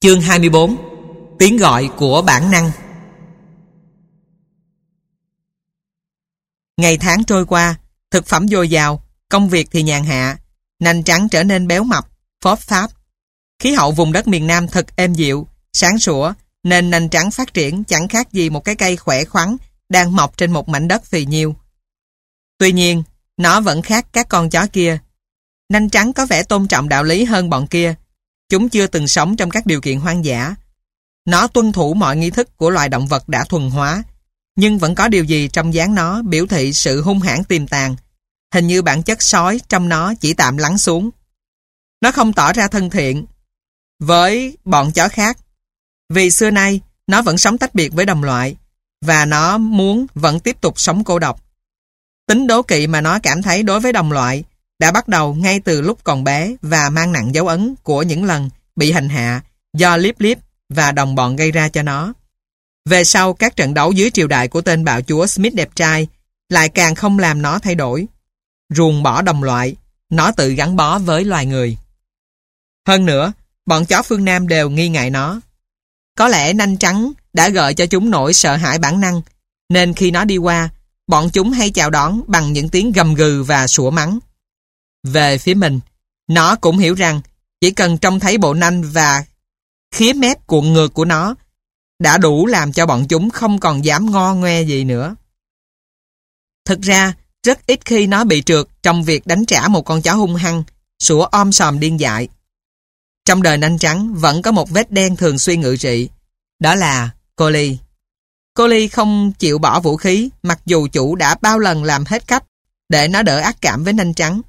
Chương 24 Tiếng gọi của bản năng Ngày tháng trôi qua, thực phẩm dồi dào, công việc thì nhàn hạ, nành trắng trở nên béo mập, phóp pháp. Khí hậu vùng đất miền Nam thật êm dịu, sáng sủa, nên nành trắng phát triển chẳng khác gì một cái cây khỏe khoắn đang mọc trên một mảnh đất phì nhiêu. Tuy nhiên, nó vẫn khác các con chó kia. Nanh trắng có vẻ tôn trọng đạo lý hơn bọn kia, Chúng chưa từng sống trong các điều kiện hoang dã. Nó tuân thủ mọi nghi thức của loài động vật đã thuần hóa, nhưng vẫn có điều gì trong dáng nó biểu thị sự hung hãn tiềm tàng. Hình như bản chất sói trong nó chỉ tạm lắng xuống. Nó không tỏ ra thân thiện với bọn chó khác. Vì xưa nay, nó vẫn sống tách biệt với đồng loại và nó muốn vẫn tiếp tục sống cô độc. Tính đố kỵ mà nó cảm thấy đối với đồng loại đã bắt đầu ngay từ lúc còn bé và mang nặng dấu ấn của những lần bị hành hạ do Lip Lip và đồng bọn gây ra cho nó. Về sau các trận đấu dưới triều đại của tên bạo chúa Smith đẹp trai lại càng không làm nó thay đổi. Ruồng bỏ đồng loại, nó tự gắn bó với loài người. Hơn nữa, bọn chó phương Nam đều nghi ngại nó. Có lẽ nanh trắng đã gợi cho chúng nỗi sợ hãi bản năng, nên khi nó đi qua, bọn chúng hay chào đón bằng những tiếng gầm gừ và sủa mắng. Về phía mình, nó cũng hiểu rằng chỉ cần trông thấy bộ nanh và khía mép cuộn ngược của nó đã đủ làm cho bọn chúng không còn dám ngo ngoe gì nữa. Thực ra, rất ít khi nó bị trượt trong việc đánh trả một con chó hung hăng, sủa om sòm điên dại. Trong đời nanh trắng vẫn có một vết đen thường xuyên ngự trị, đó là cô Ly. Cô Ly không chịu bỏ vũ khí mặc dù chủ đã bao lần làm hết cách để nó đỡ ác cảm với nanh trắng.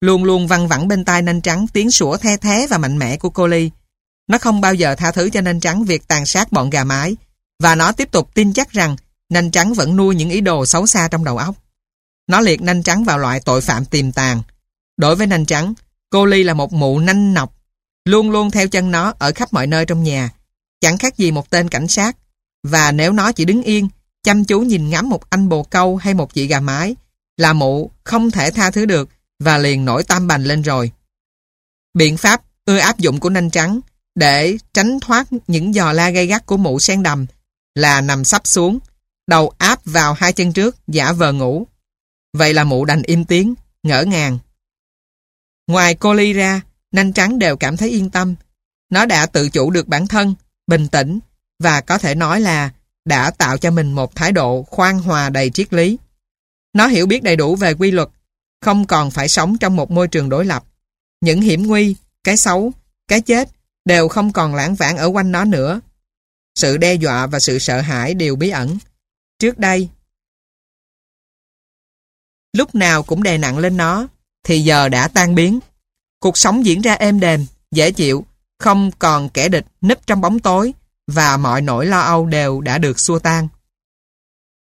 Luôn luôn văng vẳng bên tai nanh trắng tiếng sủa the thế và mạnh mẽ của cô Ly. Nó không bao giờ tha thứ cho nanh trắng việc tàn sát bọn gà mái và nó tiếp tục tin chắc rằng nanh trắng vẫn nuôi những ý đồ xấu xa trong đầu óc. Nó liệt nanh trắng vào loại tội phạm tiềm tàng. Đối với nanh trắng, cô Ly là một mụ nanh nọc, luôn luôn theo chân nó ở khắp mọi nơi trong nhà, chẳng khác gì một tên cảnh sát. Và nếu nó chỉ đứng yên, chăm chú nhìn ngắm một anh bồ câu hay một chị gà mái, là mụ không thể tha thứ được và liền nổi tam bành lên rồi. Biện pháp ưa áp dụng của nanh trắng để tránh thoát những giò la gây gắt của mụ sen đầm là nằm sắp xuống, đầu áp vào hai chân trước, giả vờ ngủ. Vậy là mụ đành im tiếng, ngỡ ngàng. Ngoài cô Ly ra, nanh trắng đều cảm thấy yên tâm. Nó đã tự chủ được bản thân, bình tĩnh và có thể nói là đã tạo cho mình một thái độ khoan hòa đầy triết lý. Nó hiểu biết đầy đủ về quy luật không còn phải sống trong một môi trường đối lập. Những hiểm nguy, cái xấu, cái chết đều không còn lãng vãng ở quanh nó nữa. Sự đe dọa và sự sợ hãi đều bí ẩn. Trước đây, lúc nào cũng đè nặng lên nó, thì giờ đã tan biến. Cuộc sống diễn ra êm đềm, dễ chịu, không còn kẻ địch nấp trong bóng tối và mọi nỗi lo âu đều đã được xua tan.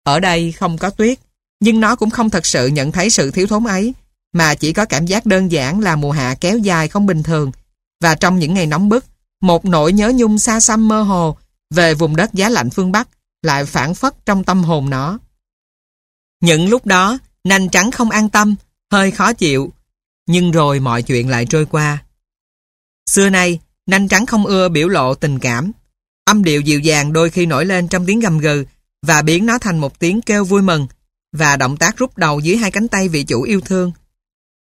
Ở đây không có tuyết, nhưng nó cũng không thật sự nhận thấy sự thiếu thốn ấy, mà chỉ có cảm giác đơn giản là mùa hạ kéo dài không bình thường. Và trong những ngày nóng bức, một nỗi nhớ nhung xa xăm mơ hồ về vùng đất giá lạnh phương Bắc lại phản phất trong tâm hồn nó. Những lúc đó, nành trắng không an tâm, hơi khó chịu, nhưng rồi mọi chuyện lại trôi qua. Xưa nay, nành trắng không ưa biểu lộ tình cảm. Âm điệu dịu dàng đôi khi nổi lên trong tiếng gầm gừ và biến nó thành một tiếng kêu vui mừng và động tác rút đầu dưới hai cánh tay vị chủ yêu thương.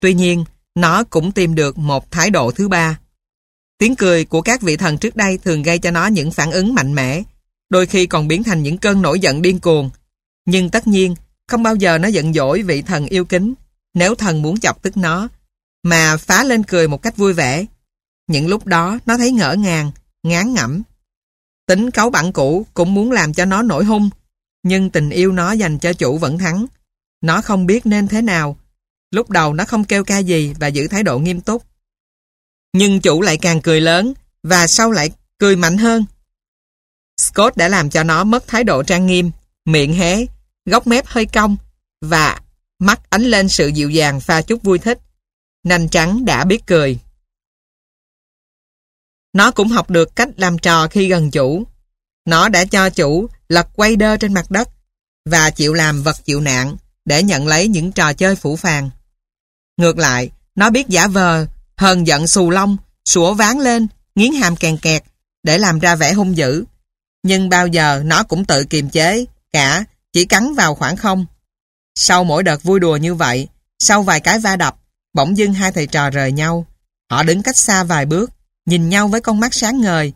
Tuy nhiên, nó cũng tìm được một thái độ thứ ba. Tiếng cười của các vị thần trước đây thường gây cho nó những phản ứng mạnh mẽ, đôi khi còn biến thành những cơn nổi giận điên cuồng. Nhưng tất nhiên, không bao giờ nó giận dỗi vị thần yêu kính, nếu thần muốn chọc tức nó, mà phá lên cười một cách vui vẻ. Những lúc đó, nó thấy ngỡ ngàng, ngán ngẩm. Tính cáu bản cũ cũng muốn làm cho nó nổi hung, nhưng tình yêu nó dành cho chủ vẫn thắng. Nó không biết nên thế nào. Lúc đầu nó không kêu ca gì và giữ thái độ nghiêm túc. Nhưng chủ lại càng cười lớn và sau lại cười mạnh hơn. Scott đã làm cho nó mất thái độ trang nghiêm, miệng hé, góc mép hơi cong và mắt ánh lên sự dịu dàng pha chút vui thích. Nành trắng đã biết cười. Nó cũng học được cách làm trò khi gần chủ. Nó đã cho chủ lật quay đơ trên mặt đất và chịu làm vật chịu nạn để nhận lấy những trò chơi phủ phàng. Ngược lại, nó biết giả vờ, hờn giận xù lông, sủa ván lên, nghiến hàm kèn kẹt để làm ra vẻ hung dữ. Nhưng bao giờ nó cũng tự kiềm chế, cả chỉ cắn vào khoảng không. Sau mỗi đợt vui đùa như vậy, sau vài cái va đập, bỗng dưng hai thầy trò rời nhau. Họ đứng cách xa vài bước, nhìn nhau với con mắt sáng ngời.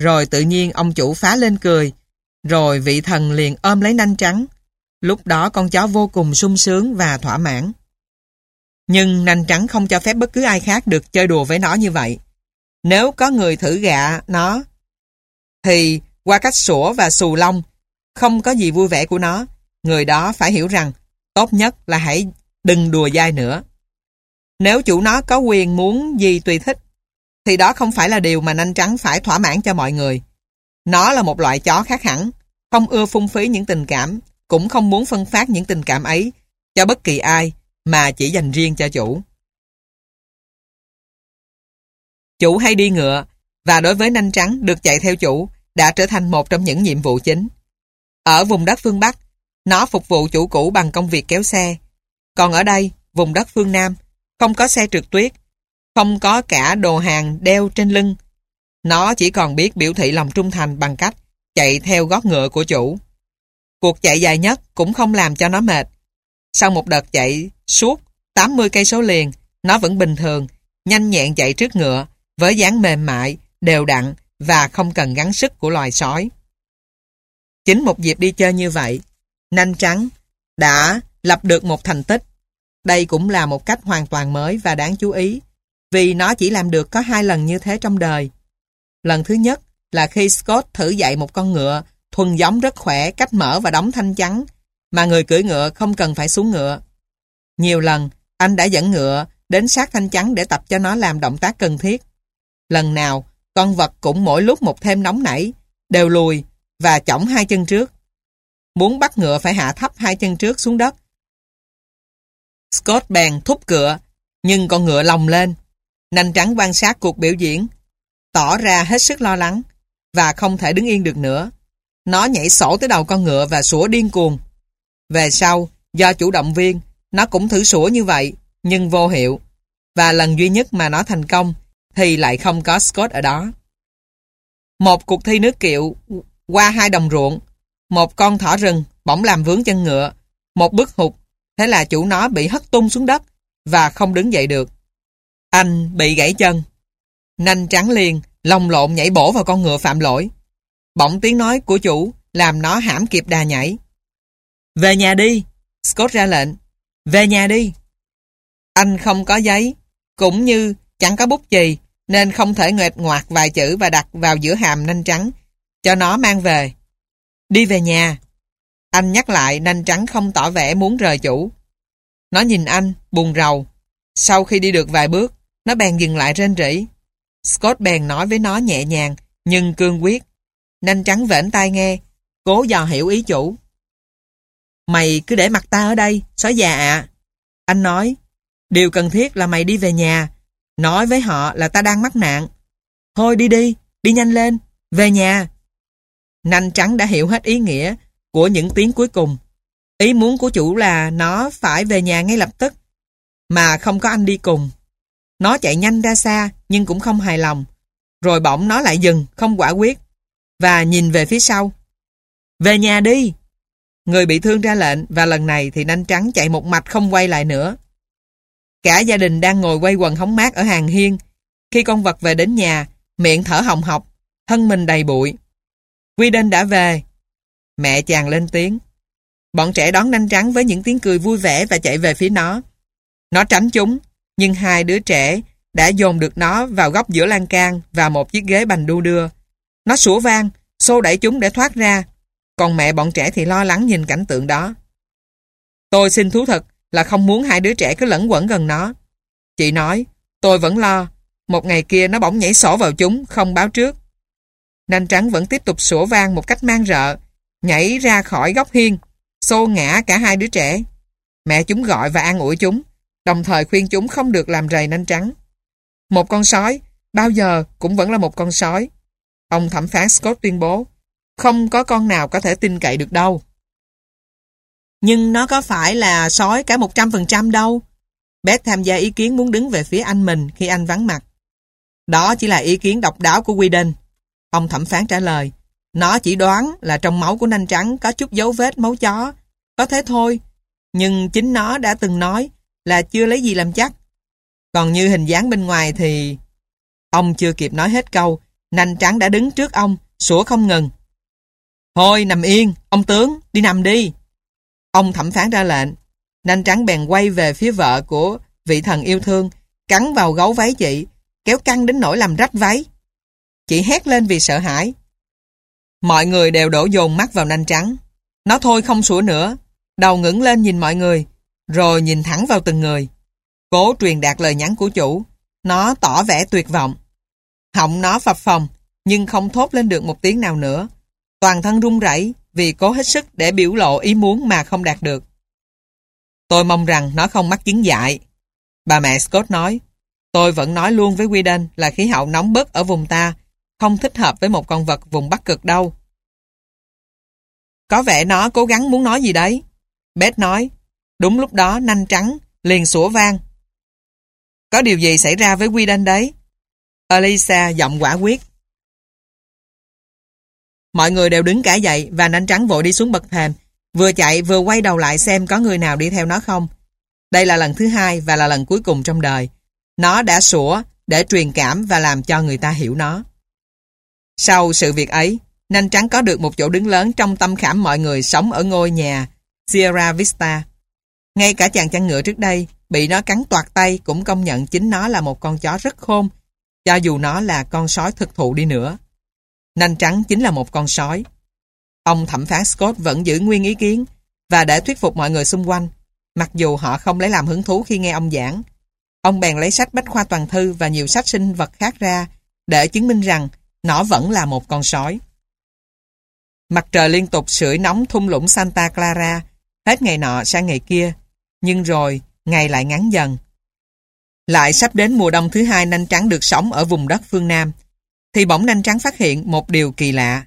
Rồi tự nhiên ông chủ phá lên cười, rồi vị thần liền ôm lấy nanh trắng. Lúc đó con chó vô cùng sung sướng và thỏa mãn. Nhưng nanh trắng không cho phép bất cứ ai khác được chơi đùa với nó như vậy. Nếu có người thử gạ nó, thì qua cách sủa và xù lông, không có gì vui vẻ của nó, người đó phải hiểu rằng tốt nhất là hãy đừng đùa dai nữa. Nếu chủ nó có quyền muốn gì tùy thích, thì đó không phải là điều mà nanh trắng phải thỏa mãn cho mọi người. Nó là một loại chó khác hẳn, không ưa phung phí những tình cảm, cũng không muốn phân phát những tình cảm ấy cho bất kỳ ai, mà chỉ dành riêng cho chủ. Chủ hay đi ngựa, và đối với nanh trắng được chạy theo chủ đã trở thành một trong những nhiệm vụ chính. Ở vùng đất phương Bắc, nó phục vụ chủ cũ bằng công việc kéo xe. Còn ở đây, vùng đất phương Nam, không có xe trượt tuyết, không có cả đồ hàng đeo trên lưng. Nó chỉ còn biết biểu thị lòng trung thành bằng cách chạy theo gót ngựa của chủ. Cuộc chạy dài nhất cũng không làm cho nó mệt. Sau một đợt chạy suốt 80 cây số liền, nó vẫn bình thường, nhanh nhẹn chạy trước ngựa, với dáng mềm mại, đều đặn và không cần gắng sức của loài sói. Chính một dịp đi chơi như vậy, nanh trắng đã lập được một thành tích. Đây cũng là một cách hoàn toàn mới và đáng chú ý, vì nó chỉ làm được có hai lần như thế trong đời. Lần thứ nhất là khi Scott thử dạy một con ngựa thuần giống rất khỏe, cách mở và đóng thanh chắn, mà người cưỡi ngựa không cần phải xuống ngựa. Nhiều lần, anh đã dẫn ngựa đến sát thanh chắn để tập cho nó làm động tác cần thiết. Lần nào, con vật cũng mỗi lúc một thêm nóng nảy, đều lùi và chỏng hai chân trước. Muốn bắt ngựa phải hạ thấp hai chân trước xuống đất. Scott bèn thúc cửa, nhưng con ngựa lồng lên. Nành trắng quan sát cuộc biểu diễn, tỏ ra hết sức lo lắng và không thể đứng yên được nữa. Nó nhảy sổ tới đầu con ngựa và sủa điên cuồng. Về sau, do chủ động viên, nó cũng thử sủa như vậy, nhưng vô hiệu. Và lần duy nhất mà nó thành công thì lại không có Scott ở đó. Một cuộc thi nước kiệu qua hai đồng ruộng, một con thỏ rừng bỗng làm vướng chân ngựa, một bước hụt, thế là chủ nó bị hất tung xuống đất và không đứng dậy được. Anh bị gãy chân. Nanh trắng liền, lồng lộn nhảy bổ vào con ngựa phạm lỗi. Bỗng tiếng nói của chủ làm nó hãm kịp đà nhảy. Về nhà đi, Scott ra lệnh. Về nhà đi. Anh không có giấy, cũng như chẳng có bút chì, nên không thể nghệt ngoạc vài chữ và đặt vào giữa hàm nanh trắng, cho nó mang về. Đi về nhà. Anh nhắc lại nanh trắng không tỏ vẻ muốn rời chủ. Nó nhìn anh, buồn rầu. Sau khi đi được vài bước, nó bèn dừng lại rên rỉ. Scott bèn nói với nó nhẹ nhàng, nhưng cương quyết. Nanh trắng vểnh tai nghe, cố dò hiểu ý chủ. Mày cứ để mặt ta ở đây, sói già ạ. Anh nói, điều cần thiết là mày đi về nhà, nói với họ là ta đang mắc nạn. Thôi đi đi, đi nhanh lên, về nhà. Nanh trắng đã hiểu hết ý nghĩa của những tiếng cuối cùng. Ý muốn của chủ là nó phải về nhà ngay lập tức, mà không có anh đi cùng. Nó chạy nhanh ra xa nhưng cũng không hài lòng. Rồi bỗng nó lại dừng, không quả quyết và nhìn về phía sau. Về nhà đi! Người bị thương ra lệnh và lần này thì nanh trắng chạy một mạch không quay lại nữa. Cả gia đình đang ngồi quay quần hóng mát ở hàng hiên. Khi con vật về đến nhà, miệng thở hồng hộc, thân mình đầy bụi. Quy đên đã về. Mẹ chàng lên tiếng. Bọn trẻ đón nanh trắng với những tiếng cười vui vẻ và chạy về phía nó. Nó tránh chúng, nhưng hai đứa trẻ đã dồn được nó vào góc giữa lan can và một chiếc ghế bành đu đưa. Nó sủa vang, xô đẩy chúng để thoát ra. Còn mẹ bọn trẻ thì lo lắng nhìn cảnh tượng đó. Tôi xin thú thật là không muốn hai đứa trẻ cứ lẫn quẩn gần nó. Chị nói, tôi vẫn lo. Một ngày kia nó bỗng nhảy sổ vào chúng, không báo trước. Nanh trắng vẫn tiếp tục sủa vang một cách mang rợ, nhảy ra khỏi góc hiên, xô ngã cả hai đứa trẻ. Mẹ chúng gọi và an ủi chúng, đồng thời khuyên chúng không được làm rầy nanh trắng. Một con sói, bao giờ cũng vẫn là một con sói. Ông thẩm phán Scott tuyên bố, không có con nào có thể tin cậy được đâu. Nhưng nó có phải là sói cả 100% đâu. Beth tham gia ý kiến muốn đứng về phía anh mình khi anh vắng mặt. Đó chỉ là ý kiến độc đáo của Whedon. Ông thẩm phán trả lời, nó chỉ đoán là trong máu của nanh trắng có chút dấu vết máu chó. Có thế thôi. Nhưng chính nó đã từng nói là chưa lấy gì làm chắc. Còn như hình dáng bên ngoài thì... Ông chưa kịp nói hết câu, nanh trắng đã đứng trước ông, sủa không ngừng. Thôi nằm yên, ông tướng, đi nằm đi. Ông thẩm phán ra lệnh. Nanh trắng bèn quay về phía vợ của vị thần yêu thương, cắn vào gấu váy chị, kéo căng đến nỗi làm rách váy. Chị hét lên vì sợ hãi. Mọi người đều đổ dồn mắt vào nanh trắng. Nó thôi không sủa nữa, đầu ngẩng lên nhìn mọi người, rồi nhìn thẳng vào từng người. Cố truyền đạt lời nhắn của chủ, nó tỏ vẻ tuyệt vọng. Họng nó phập phồng, nhưng không thốt lên được một tiếng nào nữa. Toàn thân run rẩy vì cố hết sức để biểu lộ ý muốn mà không đạt được. Tôi mong rằng nó không mắc chứng dại. Bà mẹ Scott nói, tôi vẫn nói luôn với Whedon là khí hậu nóng bức ở vùng ta, không thích hợp với một con vật vùng Bắc Cực đâu. Có vẻ nó cố gắng muốn nói gì đấy. Beth nói, đúng lúc đó nanh trắng, liền sủa vang. Có điều gì xảy ra với quy đanh đấy? Elisa giọng quả quyết. Mọi người đều đứng cả dậy và nanh trắng vội đi xuống bậc thềm, vừa chạy vừa quay đầu lại xem có người nào đi theo nó không. Đây là lần thứ hai và là lần cuối cùng trong đời. Nó đã sủa để truyền cảm và làm cho người ta hiểu nó. Sau sự việc ấy, nanh trắng có được một chỗ đứng lớn trong tâm khảm mọi người sống ở ngôi nhà Sierra Vista. Ngay cả chàng chăn ngựa trước đây bị nó cắn toạt tay cũng công nhận chính nó là một con chó rất khôn, cho dù nó là con sói thực thụ đi nữa. Nanh trắng chính là một con sói. Ông thẩm phán Scott vẫn giữ nguyên ý kiến và để thuyết phục mọi người xung quanh, mặc dù họ không lấy làm hứng thú khi nghe ông giảng. Ông bèn lấy sách bách khoa toàn thư và nhiều sách sinh vật khác ra để chứng minh rằng nó vẫn là một con sói. Mặt trời liên tục sưởi nóng thung lũng Santa Clara, hết ngày nọ sang ngày kia, nhưng rồi ngày lại ngắn dần. Lại sắp đến mùa đông thứ hai nanh trắng được sống ở vùng đất phương Nam, thì bỗng nanh trắng phát hiện một điều kỳ lạ.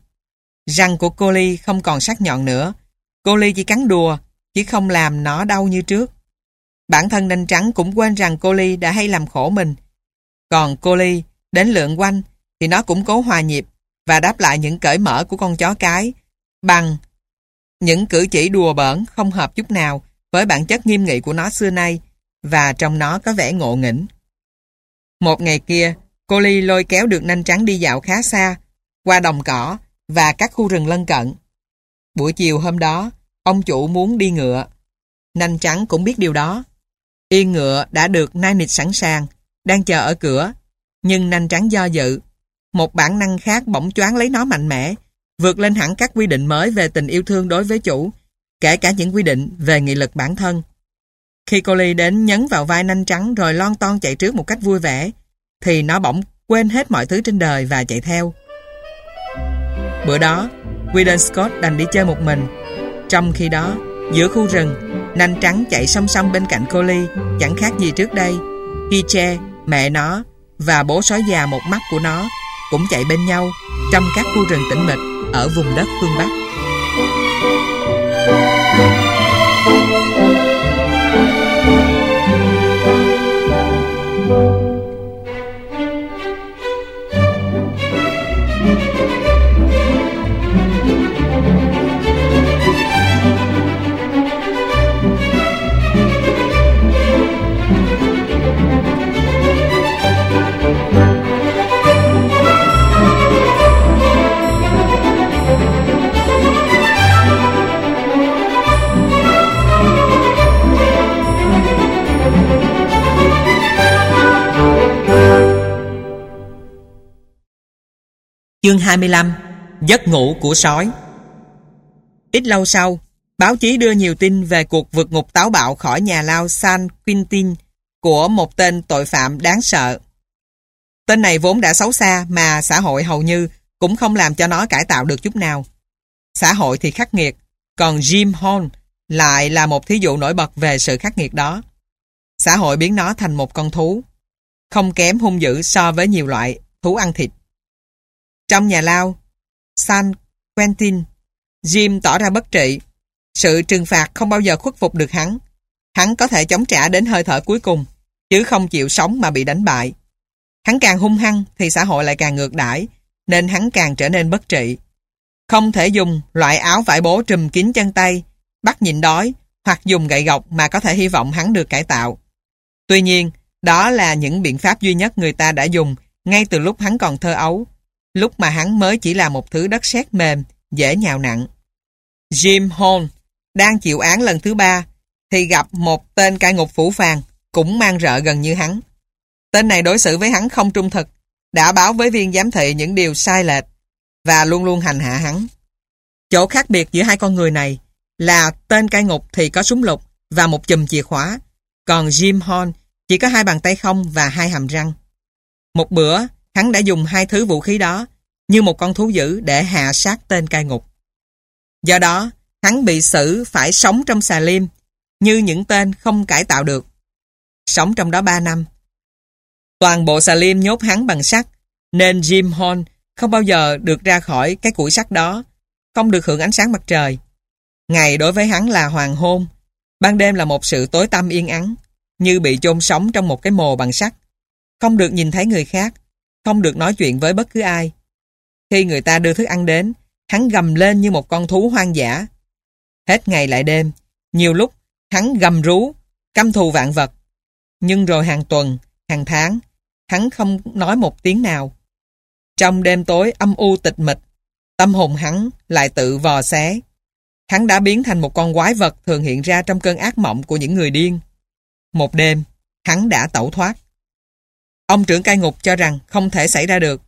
Răng của cô Ly không còn sắc nhọn nữa. Cô Ly chỉ cắn đùa, chứ không làm nó đau như trước. Bản thân nanh trắng cũng quên rằng cô Ly đã hay làm khổ mình. Còn cô Ly đến lượn quanh thì nó cũng cố hòa nhịp và đáp lại những cởi mở của con chó cái bằng những cử chỉ đùa bỡn không hợp chút nào với bản chất nghiêm nghị của nó xưa nay và trong nó có vẻ ngộ nghĩnh. Một ngày kia, cô Ly lôi kéo được nanh trắng đi dạo khá xa, qua đồng cỏ và các khu rừng lân cận. Buổi chiều hôm đó, ông chủ muốn đi ngựa. Nanh trắng cũng biết điều đó. Yên ngựa đã được nai nịt sẵn sàng, đang chờ ở cửa. Nhưng nanh trắng do dự. Một bản năng khác bỗng choáng lấy nó mạnh mẽ, vượt lên hẳn các quy định mới về tình yêu thương đối với chủ, kể cả những quy định về nghị lực bản thân. Khi cô Ly đến nhấn vào vai nanh trắng rồi lon ton chạy trước một cách vui vẻ, thì nó bỗng quên hết mọi thứ trên đời và chạy theo. Bữa đó, Whedon Scott đành đi chơi một mình. Trong khi đó, giữa khu rừng, nanh trắng chạy song song bên cạnh cô Ly, chẳng khác gì trước đây. Kiche, mẹ nó và bố sói già một mắt của nó cũng chạy bên nhau trong các khu rừng tĩnh mịch ở vùng đất phương Bắc. Chương 25 Giấc ngủ của sói Ít lâu sau, báo chí đưa nhiều tin về cuộc vượt ngục táo bạo khỏi nhà lao San Quintin của một tên tội phạm đáng sợ. Tên này vốn đã xấu xa mà xã hội hầu như cũng không làm cho nó cải tạo được chút nào. Xã hội thì khắc nghiệt, còn Jim Horn lại là một thí dụ nổi bật về sự khắc nghiệt đó. Xã hội biến nó thành một con thú, không kém hung dữ so với nhiều loại thú ăn thịt. Trong nhà lao, San Quentin, Jim tỏ ra bất trị. Sự trừng phạt không bao giờ khuất phục được hắn. Hắn có thể chống trả đến hơi thở cuối cùng, chứ không chịu sống mà bị đánh bại. Hắn càng hung hăng thì xã hội lại càng ngược đãi nên hắn càng trở nên bất trị. Không thể dùng loại áo vải bố trùm kín chân tay, bắt nhịn đói, hoặc dùng gậy gộc mà có thể hy vọng hắn được cải tạo. Tuy nhiên, đó là những biện pháp duy nhất người ta đã dùng ngay từ lúc hắn còn thơ ấu, lúc mà hắn mới chỉ là một thứ đất sét mềm, dễ nhào nặng. Jim Hall đang chịu án lần thứ ba thì gặp một tên cai ngục phủ phàng cũng mang rợ gần như hắn. Tên này đối xử với hắn không trung thực, đã báo với viên giám thị những điều sai lệch và luôn luôn hành hạ hắn. Chỗ khác biệt giữa hai con người này là tên cai ngục thì có súng lục và một chùm chìa khóa, còn Jim Horn chỉ có hai bàn tay không và hai hàm răng. Một bữa, hắn đã dùng hai thứ vũ khí đó như một con thú dữ để hạ sát tên cai ngục. Do đó, hắn bị xử phải sống trong xà lim như những tên không cải tạo được. Sống trong đó 3 năm. Toàn bộ xà lim nhốt hắn bằng sắt nên Jim Horn không bao giờ được ra khỏi cái củi sắt đó, không được hưởng ánh sáng mặt trời. Ngày đối với hắn là hoàng hôn, ban đêm là một sự tối tăm yên ắng, như bị chôn sống trong một cái mồ bằng sắt. Không được nhìn thấy người khác, không được nói chuyện với bất cứ ai. Khi người ta đưa thức ăn đến, hắn gầm lên như một con thú hoang dã. Hết ngày lại đêm, nhiều lúc hắn gầm rú, căm thù vạn vật. Nhưng rồi hàng tuần, hàng tháng, hắn không nói một tiếng nào. Trong đêm tối âm u tịch mịch, tâm hồn hắn lại tự vò xé. Hắn đã biến thành một con quái vật thường hiện ra trong cơn ác mộng của những người điên. Một đêm, hắn đã tẩu thoát. Ông trưởng cai ngục cho rằng không thể xảy ra được.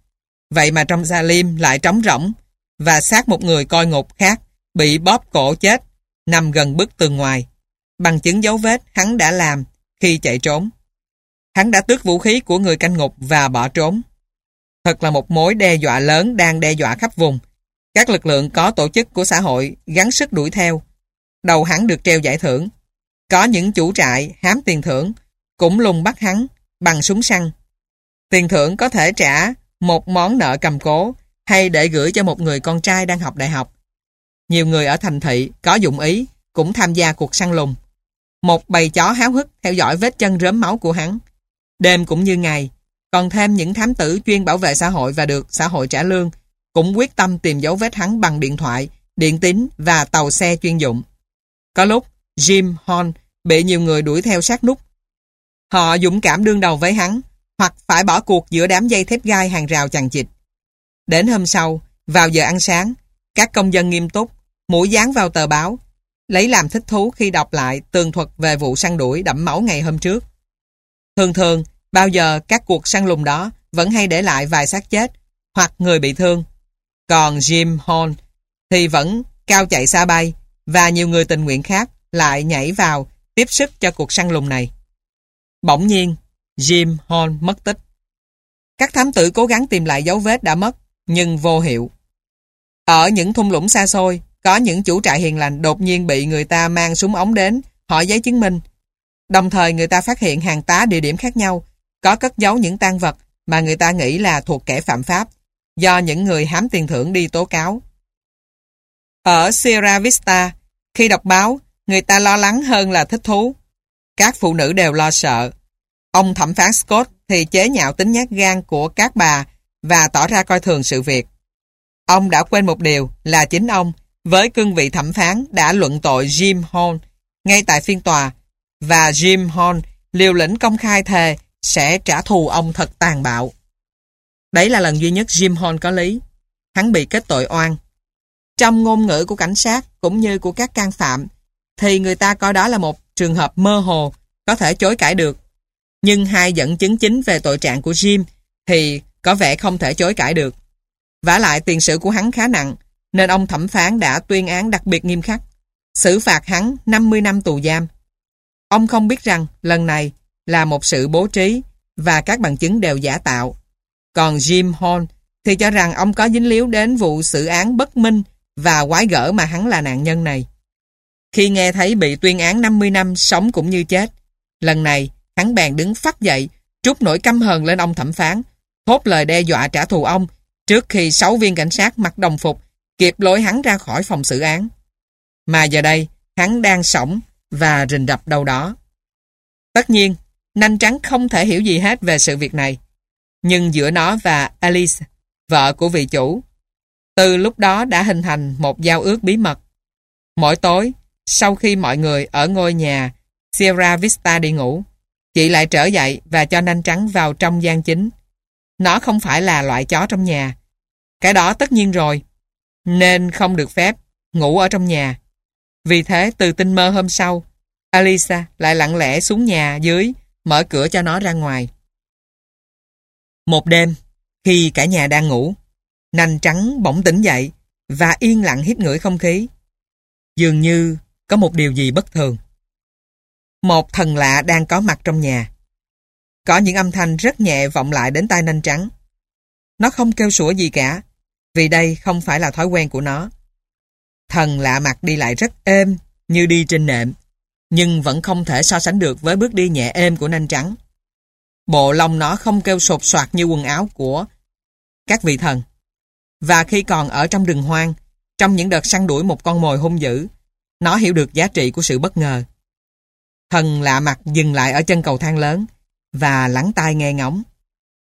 Vậy mà trong gia liêm lại trống rỗng, và xác một người coi ngục khác bị bóp cổ chết, nằm gần bức tường ngoài. Bằng chứng dấu vết hắn đã làm khi chạy trốn. Hắn đã tước vũ khí của người canh ngục và bỏ trốn. Thật là một mối đe dọa lớn đang đe dọa khắp vùng. Các lực lượng có tổ chức của xã hội gắng sức đuổi theo. Đầu hắn được treo giải thưởng. Có những chủ trại hám tiền thưởng, cũng lùng bắt hắn bằng súng săn. Tiền thưởng có thể trả một món nợ cầm cố hay để gửi cho một người con trai đang học đại học. Nhiều người ở thành thị có dụng ý cũng tham gia cuộc săn lùng. Một bầy chó háo hức theo dõi vết chân rớm máu của hắn. Đêm cũng như ngày, còn thêm những thám tử chuyên bảo vệ xã hội và được xã hội trả lương cũng quyết tâm tìm dấu vết hắn bằng điện thoại, điện tín và tàu xe chuyên dụng. Có lúc, Jim Horn bị nhiều người đuổi theo sát nút. Họ dũng cảm đương đầu với hắn, hoặc phải bỏ cuộc giữa đám dây thép gai hàng rào chằng chịt. Đến hôm sau, vào giờ ăn sáng, các công dân nghiêm túc, mũi dán vào tờ báo, lấy làm thích thú khi đọc lại tường thuật về vụ săn đuổi đẫm máu ngày hôm trước. Thường thường, bao giờ các cuộc săn lùng đó vẫn hay để lại vài xác chết hoặc người bị thương. Còn Jim Horn thì vẫn cao chạy xa bay và nhiều người tình nguyện khác lại nhảy vào tiếp sức cho cuộc săn lùng này. Bỗng nhiên, Jim Horn mất tích. Các thám tử cố gắng tìm lại dấu vết đã mất, nhưng vô hiệu. Ở những thung lũng xa xôi, có những chủ trại hiền lành đột nhiên bị người ta mang súng ống đến, hỏi giấy chứng minh. Đồng thời người ta phát hiện hàng tá địa điểm khác nhau, có cất giấu những tang vật mà người ta nghĩ là thuộc kẻ phạm pháp, do những người hám tiền thưởng đi tố cáo. Ở Sierra Vista, khi đọc báo, người ta lo lắng hơn là thích thú. Các phụ nữ đều lo sợ. Ông thẩm phán Scott thì chế nhạo tính nhát gan của các bà và tỏ ra coi thường sự việc. Ông đã quên một điều là chính ông, với cương vị thẩm phán đã luận tội Jim Horn ngay tại phiên tòa và Jim Horn liều lĩnh công khai thề sẽ trả thù ông thật tàn bạo. Đấy là lần duy nhất Jim Horn có lý. Hắn bị kết tội oan. Trong ngôn ngữ của cảnh sát cũng như của các can phạm thì người ta coi đó là một trường hợp mơ hồ có thể chối cãi được. Nhưng hai dẫn chứng chính về tội trạng của Jim thì có vẻ không thể chối cãi được. vả lại tiền sử của hắn khá nặng nên ông thẩm phán đã tuyên án đặc biệt nghiêm khắc xử phạt hắn 50 năm tù giam. Ông không biết rằng lần này là một sự bố trí và các bằng chứng đều giả tạo. Còn Jim Horn thì cho rằng ông có dính líu đến vụ xử án bất minh và quái gở mà hắn là nạn nhân này. Khi nghe thấy bị tuyên án 50 năm sống cũng như chết, lần này hắn bèn đứng phát dậy, trút nỗi căm hờn lên ông thẩm phán, thốt lời đe dọa trả thù ông trước khi sáu viên cảnh sát mặc đồng phục kịp lối hắn ra khỏi phòng xử án. Mà giờ đây, hắn đang sống và rình rập đâu đó. Tất nhiên, Nanh Trắng không thể hiểu gì hết về sự việc này. Nhưng giữa nó và Alice vợ của vị chủ. Từ lúc đó đã hình thành một giao ước bí mật. Mỗi tối, sau khi mọi người ở ngôi nhà Sierra Vista đi ngủ, chị lại trở dậy và cho nanh trắng vào trong gian chính. Nó không phải là loại chó trong nhà. Cái đó tất nhiên rồi. Nên không được phép ngủ ở trong nhà. Vì thế từ tinh mơ hôm sau, Alisa lại lặng lẽ xuống nhà dưới, mở cửa cho nó ra ngoài. Một đêm, khi cả nhà đang ngủ, nành trắng bỗng tỉnh dậy và yên lặng hít ngửi không khí. Dường như có một điều gì bất thường. Một thần lạ đang có mặt trong nhà. Có những âm thanh rất nhẹ vọng lại đến tai nanh trắng. Nó không kêu sủa gì cả, vì đây không phải là thói quen của nó. Thần lạ mặt đi lại rất êm, như đi trên nệm, nhưng vẫn không thể so sánh được với bước đi nhẹ êm của nanh trắng. Bộ lông nó không kêu sột soạt như quần áo của các vị thần. Và khi còn ở trong rừng hoang, trong những đợt săn đuổi một con mồi hung dữ, nó hiểu được giá trị của sự bất ngờ. Thần lạ mặt dừng lại ở chân cầu thang lớn và lắng tai nghe ngóng.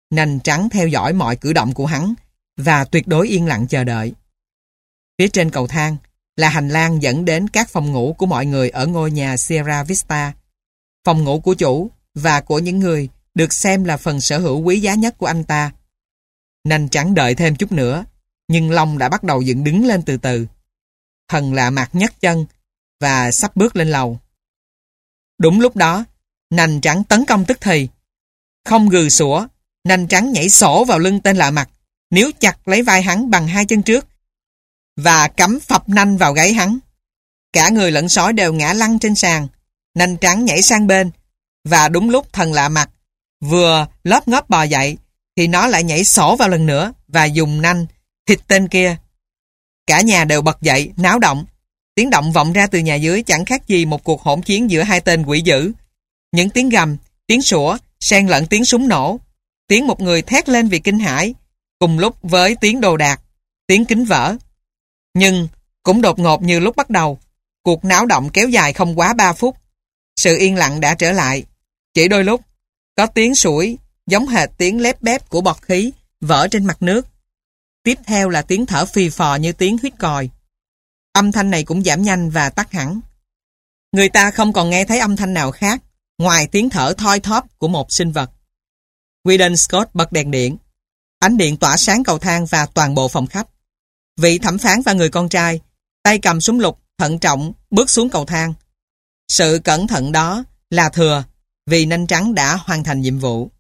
Nành trắng theo dõi mọi cử động của hắn và tuyệt đối yên lặng chờ đợi. Phía trên cầu thang là hành lang dẫn đến các phòng ngủ của mọi người ở ngôi nhà Sierra Vista. Phòng ngủ của chủ và của những người được xem là phần sở hữu quý giá nhất của anh ta. Nành trắng đợi thêm chút nữa, nhưng Long đã bắt đầu dựng đứng lên từ từ. Thần lạ mặt nhấc chân và sắp bước lên lầu. Đúng lúc đó, nành trắng tấn công tức thì. Không gừ sủa, nành trắng nhảy sổ vào lưng tên lạ mặt, níu chặt lấy vai hắn bằng hai chân trước và cắm phập nanh vào gáy hắn. Cả người lẫn sói đều ngã lăn trên sàn, nành trắng nhảy sang bên và đúng lúc thần lạ mặt vừa lóp ngóp bò dậy thì nó lại nhảy sổ vào lần nữa và dùng nanh thịt tên kia. Cả nhà đều bật dậy, náo động. Tiếng động vọng ra từ nhà dưới chẳng khác gì một cuộc hỗn chiến giữa hai tên quỷ dữ. Những tiếng gầm, tiếng sủa, xen lẫn tiếng súng nổ. Tiếng một người thét lên vì kinh hãi, cùng lúc với tiếng đồ đạc, tiếng kính vỡ. Nhưng cũng đột ngột như lúc bắt đầu, cuộc náo động kéo dài không quá 3 phút. Sự yên lặng đã trở lại. Chỉ đôi lúc, có tiếng sủi, giống hệt tiếng lép bép của bọt khí, vỡ trên mặt nước. Tiếp theo là tiếng thở phì phò như tiếng huyết còi. Âm thanh này cũng giảm nhanh và tắt hẳn. Người ta không còn nghe thấy âm thanh nào khác, ngoài tiếng thở thoi thóp của một sinh vật. Whedon Scott bật đèn điện. Ánh điện tỏa sáng cầu thang và toàn bộ phòng khách. Vị thẩm phán và người con trai, tay cầm súng lục, thận trọng, bước xuống cầu thang. Sự cẩn thận đó là thừa, vì nanh trắng đã hoàn thành nhiệm vụ.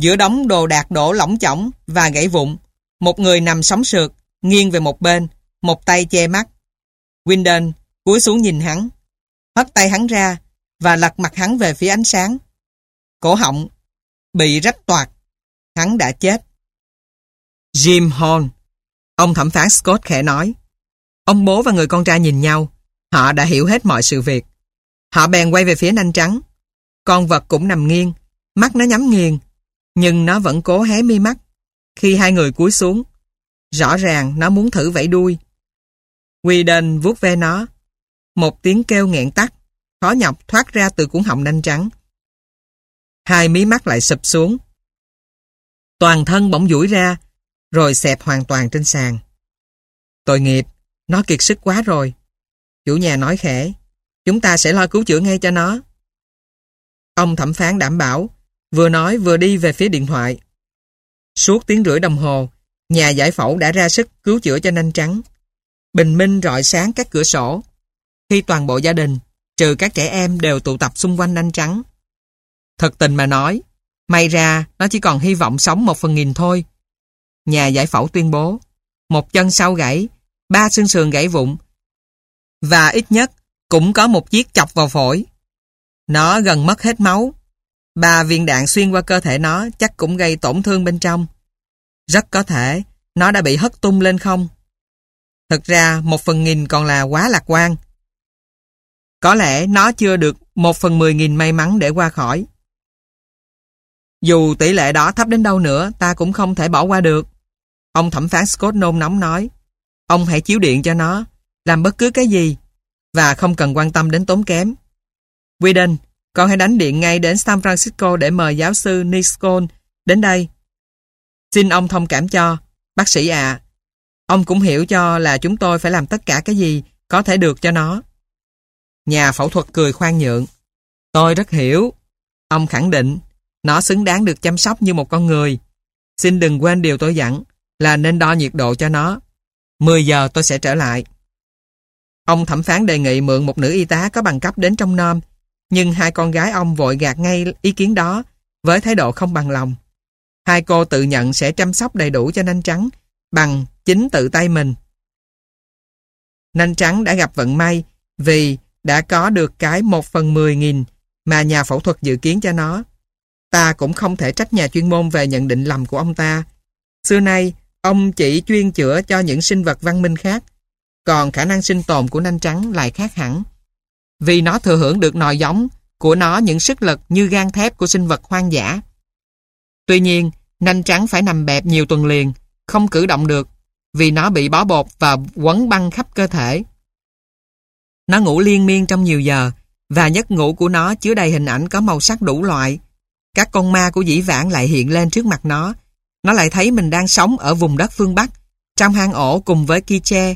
Giữa đống đồ đạc đổ lỏng chỏng và gãy vụn, một người nằm sóng sượt, nghiêng về một bên, một tay che mắt. Winden cúi xuống nhìn hắn, hất tay hắn ra và lật mặt hắn về phía ánh sáng. Cổ họng bị rách toạc. Hắn đã chết. Jim Horn Ông thẩm phán Scott khẽ nói. Ông bố và người con trai nhìn nhau. Họ đã hiểu hết mọi sự việc. Họ bèn quay về phía nanh trắng. Con vật cũng nằm nghiêng, mắt nó nhắm nghiêng, nhưng nó vẫn cố hé mi mắt. Khi hai người cúi xuống, rõ ràng nó muốn thử vẫy đuôi. Whedon vuốt ve nó. Một tiếng kêu nghẹn tắt, khó nhọc thoát ra từ cuốn họng nanh trắng. Hai mí mắt lại sụp xuống. Toàn thân bỗng duỗi ra, rồi xẹp hoàn toàn trên sàn. Tội nghiệp, nó kiệt sức quá rồi. Chủ nhà nói khẽ, chúng ta sẽ lo cứu chữa ngay cho nó. Ông thẩm phán đảm bảo, vừa nói vừa đi về phía điện thoại. Suốt tiếng rưỡi đồng hồ, nhà giải phẫu đã ra sức cứu chữa cho nanh trắng. Bình minh rọi sáng các cửa sổ. Khi toàn bộ gia đình, trừ các trẻ em đều tụ tập xung quanh anh trắng. Thật tình mà nói, may ra nó chỉ còn hy vọng sống một phần nghìn thôi. Nhà giải phẫu tuyên bố, một chân sau gãy, ba xương sườn gãy vụn, và ít nhất cũng có một chiếc chọc vào phổi. Nó gần mất hết máu. Ba viên đạn xuyên qua cơ thể nó chắc cũng gây tổn thương bên trong. Rất có thể nó đã bị hất tung lên không. Thực ra một phần nghìn còn là quá lạc quan. Có lẽ nó chưa được một phần mười nghìn may mắn để qua khỏi. Dù tỷ lệ đó thấp đến đâu nữa, ta cũng không thể bỏ qua được. Ông thẩm phán Scott nôn nóng nói, ông hãy chiếu điện cho nó, làm bất cứ cái gì, và không cần quan tâm đến tốn kém. Whedon, con hãy đánh điện ngay đến San Francisco để mời giáo sư Niscon đến đây. Xin ông thông cảm cho, Bác sĩ à, ông cũng hiểu cho là chúng tôi phải làm tất cả cái gì có thể được cho nó. Nhà phẫu thuật cười khoan nhượng. Tôi rất hiểu. Ông khẳng định, nó xứng đáng được chăm sóc như một con người. Xin đừng quên điều tôi dặn, là nên đo nhiệt độ cho nó. 10 giờ tôi sẽ trở lại. Ông thẩm phán đề nghị mượn một nữ y tá có bằng cấp đến trong nom, nhưng hai con gái ông vội gạt ngay ý kiến đó với thái độ không bằng lòng. Hai cô tự nhận sẽ chăm sóc đầy đủ cho nanh trắng bằng chính tự tay mình. Nanh trắng đã gặp vận may vì đã có được cái một phần mười nghìn mà nhà phẫu thuật dự kiến cho nó. Ta cũng không thể trách nhà chuyên môn về nhận định lầm của ông ta. Xưa nay, ông chỉ chuyên chữa cho những sinh vật văn minh khác, còn khả năng sinh tồn của nanh trắng lại khác hẳn. Vì nó thừa hưởng được nòi giống của nó những sức lực như gan thép của sinh vật hoang dã. Tuy nhiên, nanh trắng phải nằm bẹp nhiều tuần liền, không cử động được, vì nó bị bó bột và quấn băng khắp cơ thể. Nó ngủ liên miên trong nhiều giờ, và giấc ngủ của nó chứa đầy hình ảnh có màu sắc đủ loại. Các con ma của dĩ vãng lại hiện lên trước mặt nó. Nó lại thấy mình đang sống ở vùng đất phương Bắc, trong hang ổ cùng với Kiche,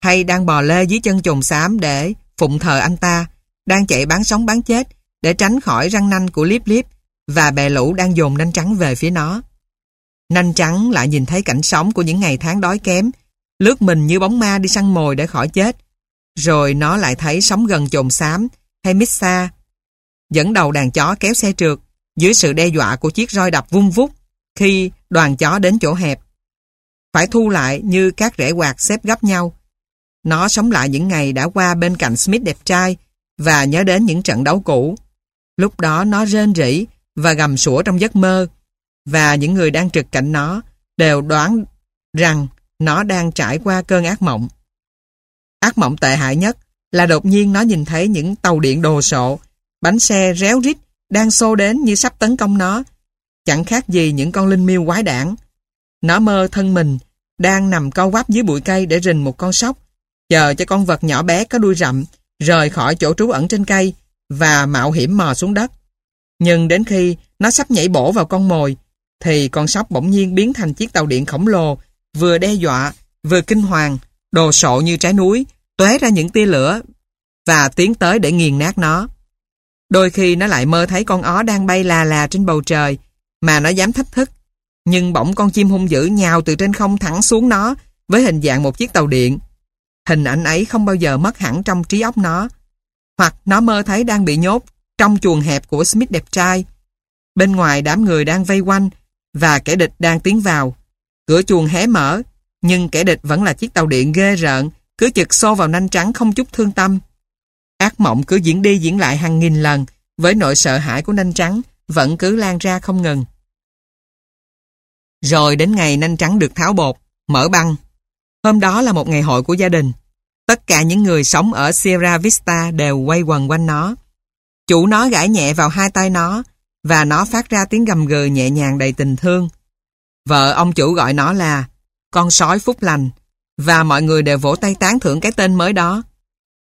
hay đang bò lê dưới chân chồn xám để phụng thờ anh ta, đang chạy bán sống bán chết để tránh khỏi răng nanh của Liếp Liếp và bè lũ đang dồn nanh trắng về phía nó. Nanh trắng lại nhìn thấy cảnh sống của những ngày tháng đói kém, lướt mình như bóng ma đi săn mồi để khỏi chết. Rồi nó lại thấy sống gần chồn xám hay mít xa, dẫn đầu đàn chó kéo xe trượt dưới sự đe dọa của chiếc roi đập vung vút khi đoàn chó đến chỗ hẹp. Phải thu lại như các rễ quạt xếp gấp nhau. Nó sống lại những ngày đã qua bên cạnh Smith đẹp trai và nhớ đến những trận đấu cũ. Lúc đó nó rên rỉ và gầm sủa trong giấc mơ và những người đang trực cạnh nó đều đoán rằng nó đang trải qua cơn ác mộng. Ác mộng tệ hại nhất là đột nhiên nó nhìn thấy những tàu điện đồ sộ, bánh xe réo rít đang xô đến như sắp tấn công nó. Chẳng khác gì những con linh miêu quái đản. Nó mơ thân mình đang nằm co quắp dưới bụi cây để rình một con sóc, chờ cho con vật nhỏ bé có đuôi rậm rời khỏi chỗ trú ẩn trên cây và mạo hiểm mò xuống đất. Nhưng đến khi nó sắp nhảy bổ vào con mồi, thì con sóc bỗng nhiên biến thành chiếc tàu điện khổng lồ, vừa đe dọa, vừa kinh hoàng, đồ sộ như trái núi, tóe ra những tia lửa và tiến tới để nghiền nát nó. Đôi khi nó lại mơ thấy con ó đang bay là là trên bầu trời mà nó dám thách thức. Nhưng bỗng con chim hung dữ nhào từ trên không thẳng xuống nó với hình dạng một chiếc tàu điện. Hình ảnh ấy không bao giờ mất hẳn trong trí óc nó. Hoặc nó mơ thấy đang bị nhốt trong chuồng hẹp của Smith đẹp trai. Bên ngoài đám người đang vây quanh và kẻ địch đang tiến vào. Cửa chuồng hé mở, nhưng kẻ địch vẫn là chiếc tàu điện ghê rợn, cứ chực xô vào nanh trắng không chút thương tâm. Ác mộng cứ diễn đi diễn lại hàng nghìn lần, với nỗi sợ hãi của nanh trắng vẫn cứ lan ra không ngừng. Rồi đến ngày nanh trắng được tháo bột, mở băng. Hôm đó là một ngày hội của gia đình. Tất cả những người sống ở Sierra Vista đều quay quần quanh nó. Chủ nó gãi nhẹ vào hai tay nó và nó phát ra tiếng gầm gừ nhẹ nhàng đầy tình thương. Vợ ông chủ gọi nó là con sói phúc lành và mọi người đều vỗ tay tán thưởng cái tên mới đó.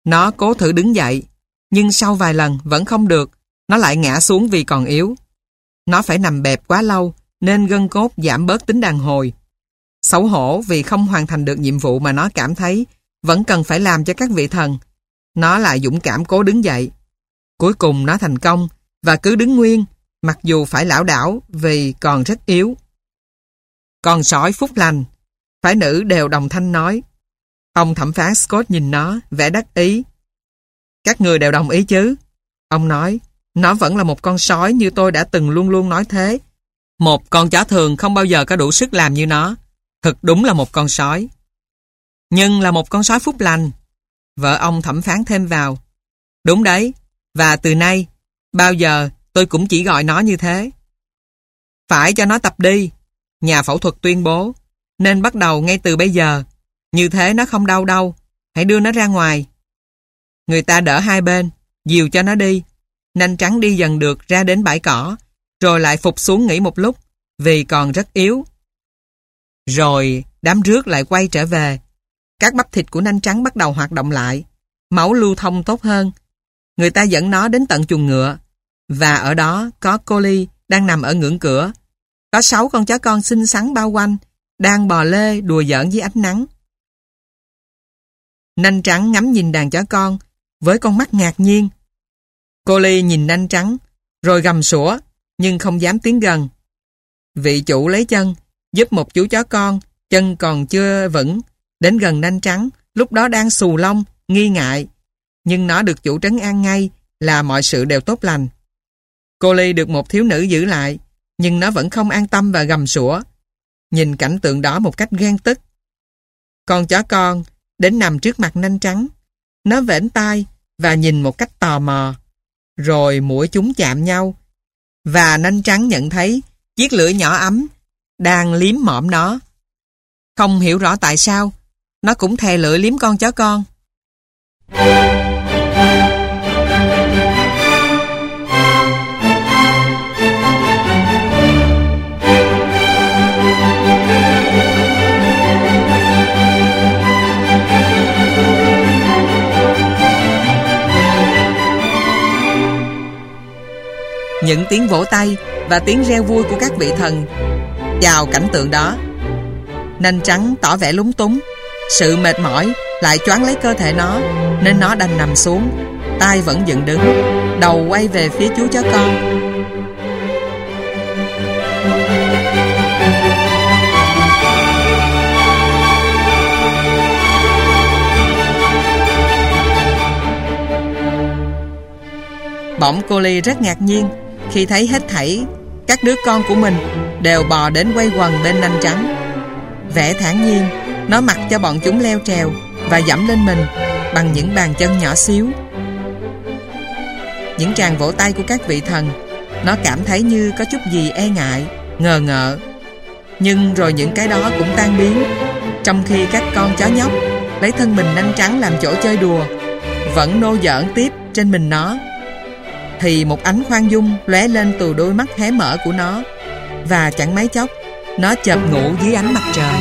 Nó cố thử đứng dậy, nhưng sau vài lần vẫn không được, nó lại ngã xuống vì còn yếu. Nó phải nằm bẹp quá lâu, nên gân cốt giảm bớt tính đàn hồi. Xấu hổ vì không hoàn thành được nhiệm vụ mà nó cảm thấy vẫn cần phải làm cho các vị thần. Nó lại dũng cảm cố đứng dậy. Cuối cùng nó thành công và cứ đứng nguyên, mặc dù phải lão đảo vì còn rất yếu. Con sói phúc lành, phải nữ đều đồng thanh nói. Ông thẩm phán Scott nhìn nó, vẻ đắc ý. Các người đều đồng ý chứ? Ông nói, nó vẫn là một con sói như tôi đã từng luôn luôn nói thế. Một con chó thường không bao giờ có đủ sức làm như nó. Thật đúng là một con sói. Nhưng là một con sói phúc lành. Vợ ông thẩm phán thêm vào. Đúng đấy, và từ nay, bao giờ tôi cũng chỉ gọi nó như thế. Phải cho nó tập đi, nhà phẫu thuật tuyên bố, nên bắt đầu ngay từ bây giờ. Như thế nó không đau đâu, hãy đưa nó ra ngoài. Người ta đỡ hai bên, dìu cho nó đi. Nanh trắng đi dần được ra đến bãi cỏ, rồi lại phục xuống nghỉ một lúc, vì còn rất yếu. Rồi đám rước lại quay trở về. Các bắp thịt của nanh trắng bắt đầu hoạt động lại. Máu lưu thông tốt hơn. Người ta dẫn nó đến tận chuồng ngựa. Và ở đó có cô Ly đang nằm ở ngưỡng cửa. Có sáu con chó con xinh xắn bao quanh, đang bò lê đùa giỡn với ánh nắng. Nanh trắng ngắm nhìn đàn chó con với con mắt ngạc nhiên. Cô Ly nhìn nanh trắng rồi gầm sủa nhưng không dám tiến gần. Vị chủ lấy chân giúp một chú chó con chân còn chưa vững đến gần nanh trắng lúc đó đang xù lông nghi ngại nhưng nó được chủ trấn an ngay là mọi sự đều tốt lành. Cô Ly được một thiếu nữ giữ lại nhưng nó vẫn không an tâm và gầm sủa. Nhìn cảnh tượng đó một cách ghen tức. Con chó con đến nằm trước mặt nanh trắng. Nó vểnh tai và nhìn một cách tò mò. Rồi mũi chúng chạm nhau. Và nanh trắng nhận thấy chiếc lưỡi nhỏ ấm đang liếm mõm nó. Không hiểu rõ tại sao, nó cũng thè lưỡi liếm con chó con. Những tiếng vỗ tay và tiếng reo vui của các vị thần chào cảnh tượng đó. Nanh trắng tỏ vẻ lúng túng, sự mệt mỏi lại choáng lấy cơ thể nó, nên nó đành nằm xuống, tay vẫn dựng đứng, đầu quay về phía chú chó con. Bỗng cô Ly rất ngạc nhiên khi thấy hết thảy các đứa con của mình đều bò đến quay quần bên nanh trắng. Vẻ thản nhiên, nó mặc cho bọn chúng leo trèo và dẫm lên mình bằng những bàn chân nhỏ xíu. Những tràng vỗ tay của các vị thần, nó cảm thấy như có chút gì e ngại, ngờ ngợ. Nhưng rồi những cái đó cũng tan biến, trong khi các con chó nhóc lấy thân mình nanh trắng làm chỗ chơi đùa, vẫn nô giỡn tiếp trên mình nó thì một ánh khoan dung lóe lên từ đôi mắt hé mở của nó. Và chẳng mấy chốc, nó chợp ngủ dưới ánh mặt trời.